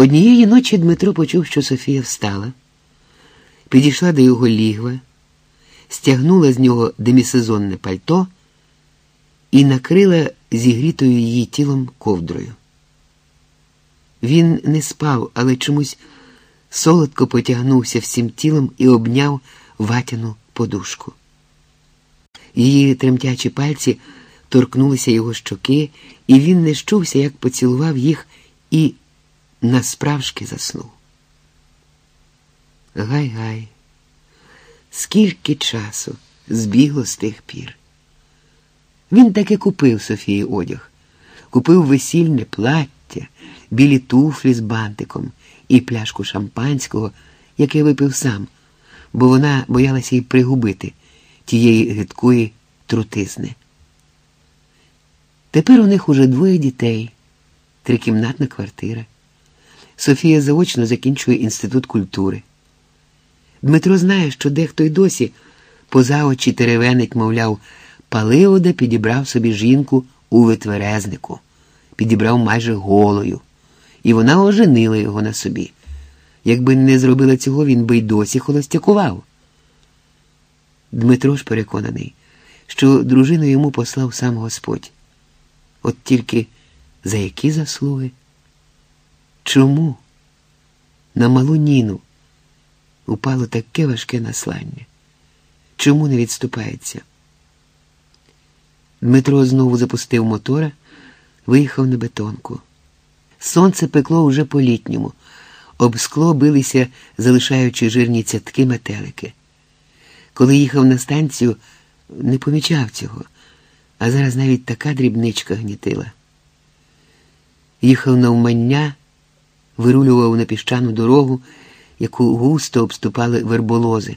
Однієї ночі Дмитро почув, що Софія встала, підійшла до його лігва, стягнула з нього демісезонне пальто і накрила зігрітою її тілом ковдрою. Він не спав, але чомусь солодко потягнувся всім тілом і обняв ватяну подушку. Її тремтячі пальці торкнулися його щоки, і він не щувся, як поцілував їх і насправжки заснув. Гай-гай, скільки часу збігло з тих пір. Він таки купив Софії одяг, купив весільне плаття, білі туфлі з бантиком і пляшку шампанського, яке випив сам, бо вона боялася й пригубити тієї гидкої трутизни. Тепер у них уже двоє дітей, трикімнатна квартира. Софія заочно закінчує інститут культури. Дмитро знає, що дехто й досі поза очі теревенить, мовляв, Паливода підібрав собі жінку у витверезнику, підібрав майже голою, і вона оженила його на собі. Якби не зробила цього, він би й досі холостякував. Дмитро ж переконаний, що дружину йому послав сам Господь. От тільки за які заслуги? Чому на малу Ніну упало таке важке наслання? Чому не відступається? Дмитро знову запустив мотора, виїхав на бетонку. Сонце пекло уже по літньому, об скло билися, залишаючи жирні цятки метелики. Коли їхав на станцію, не помічав цього, а зараз навіть така дрібничка гнітила. Їхав навмання, вирулював на піщану дорогу, яку густо обступали верболози,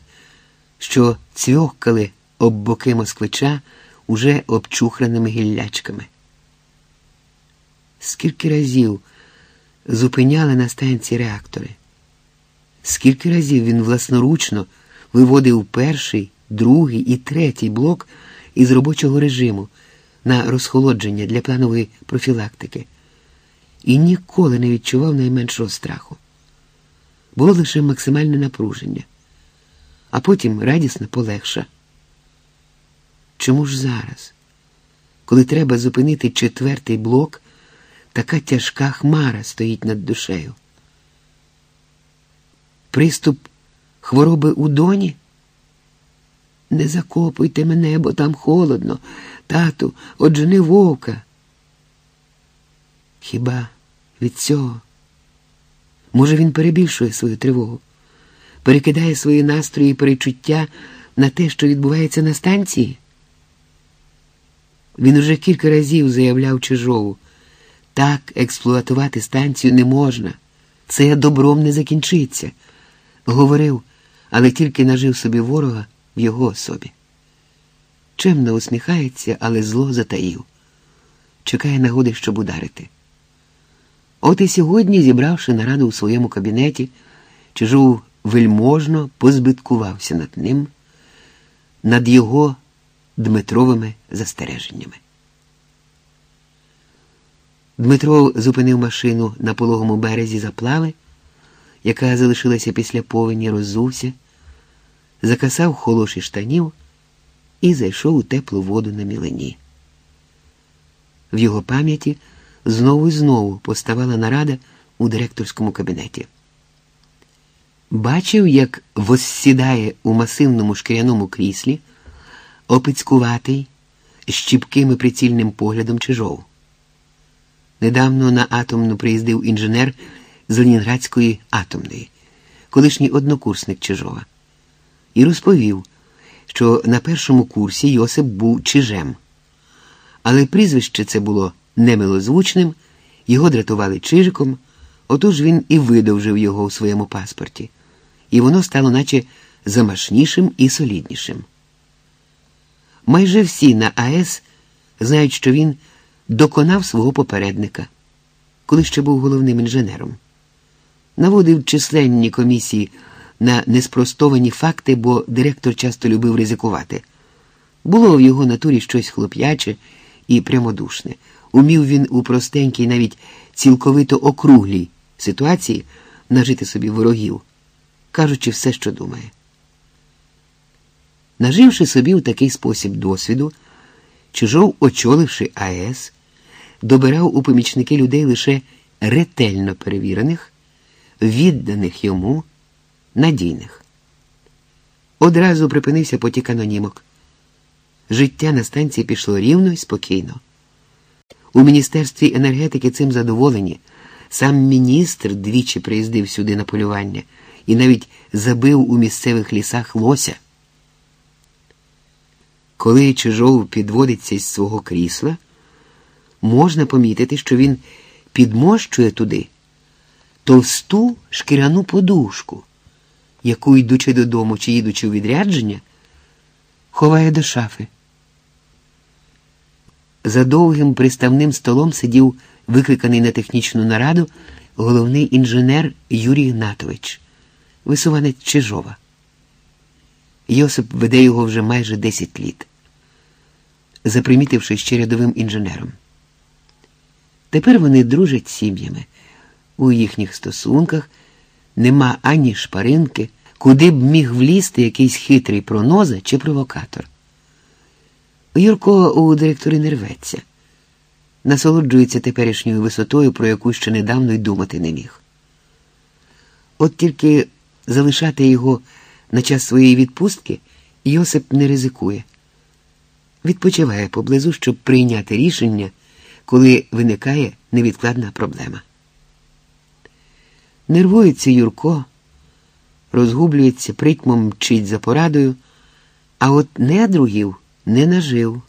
що цьохкали об боки москвича уже обчухраними гіллячками. Скільки разів зупиняли на станції реактори? Скільки разів він власноручно виводив перший, другий і третій блок із робочого режиму на розхолодження для планової профілактики і ніколи не відчував найменшого страху. Було лише максимальне напруження, а потім радісна полегша. Чому ж зараз, коли треба зупинити четвертий блок, така тяжка хмара стоїть над душею? Приступ хвороби у доні? Не закопуйте мене, бо там холодно, тату, оджени вовка. Хіба від цього? Може, він перебільшує свою тривогу, перекидає свої настрої і перечуття на те, що відбувається на станції? Він уже кілька разів заявляв Чижову, так експлуатувати станцію не можна, це добром не закінчиться. Говорив, але тільки нажив собі ворога в його особі. Чемно усміхається, але зло затаїв. Чекає нагоди, щоб ударити. От і сьогодні, зібравши нараду у своєму кабінеті, Чижов вельможно позбиткувався над ним, над його Дмитровими застереженнями. Дмитро зупинив машину на пологому березі заплави, яка залишилася після повені, роззувся, закасав холоші штанів і зайшов у теплу воду на мілені. В його пам'яті знову і знову поставала нарада у директорському кабінеті. Бачив, як воссідає у масивному шкіряному кріслі опицькуватий, з чіпким і прицільним поглядом Чижов. Недавно на атомну приїздив інженер з Ленінградської атомної, колишній однокурсник Чижова, і розповів, що на першому курсі Йосип був чижем, але прізвище це було немилозвучним, його дратували чижиком, отож він і видовжив його у своєму паспорті, і воно стало наче замашнішим і соліднішим. Майже всі на АЕС знають, що він доконав свого попередника, коли ще був головним інженером. Наводив численні комісії на неспростовані факти, бо директор часто любив ризикувати. Було в його натурі щось хлоп'яче і прямодушне. Умів він у простенькій, навіть цілковито округлій ситуації нажити собі ворогів, кажучи все, що думає. Наживши собі у такий спосіб досвіду, Чижов, очоливши АЕС, добирав у помічники людей лише ретельно перевірених, відданих йому, надійних. Одразу припинився потік анонімок. Життя на станції пішло рівно і спокійно. У Міністерстві енергетики цим задоволені. Сам міністр двічі приїздив сюди на полювання і навіть забив у місцевих лісах лося. Коли Чижов підводиться із свого крісла, можна помітити, що він підмощує туди товсту шкіряну подушку, яку, йдучи додому чи їдучи у відрядження, ховає до шафи. За довгим приставним столом сидів викликаний на технічну нараду головний інженер Юрій Гнатович, висуванець Чижова. Йосип веде його вже майже 10 літ, запримітивши ще рядовим інженером. Тепер вони дружать сім'ями. У їхніх стосунках нема ані шпаринки, куди б міг влізти якийсь хитрий проноза чи провокатор. Юрко у директорі не рветься, насолоджується теперішньою висотою, про яку ще недавно й думати не міг. От тільки залишати його на час своєї відпустки Йосип не ризикує, відпочиває поблизу, щоб прийняти рішення, коли виникає невідкладна проблема. Нервується Юрко, розгублюється, притьмом мчить за порадою, а от недругів не нажив.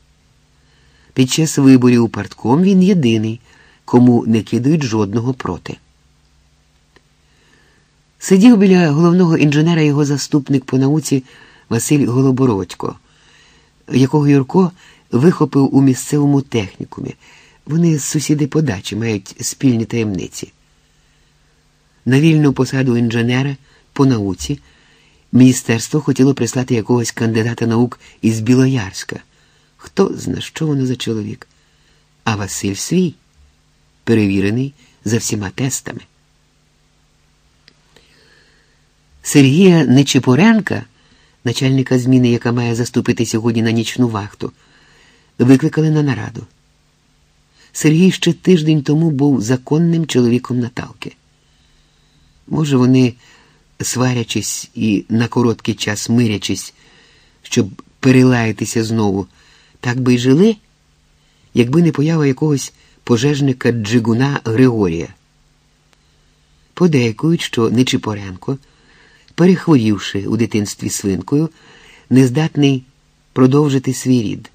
Під час виборів у партком він єдиний, кому не кидають жодного проти. Сидів біля головного інженера його заступник по науці Василь Голобородько, якого Юрко вихопив у місцевому технікумі. Вони сусіди по дачі мають спільні таємниці. На вільну посаду інженера по науці міністерство хотіло прислати якогось кандидата наук із Білоярська. Хто зна, що воно за чоловік? А Василь свій, перевірений за всіма тестами. Сергія Нечипоренка, начальника зміни, яка має заступити сьогодні на нічну вахту, викликали на нараду. Сергій ще тиждень тому був законним чоловіком Наталки. Може, вони, сварячись і на короткий час мирячись, щоб перелаятися знову, так би й жили, якби не поява якогось пожежника Джигуна Григорія. Подейкують, що Нечипоренко, перехворівши у дитинстві свинкою, нездатний продовжити свій рід.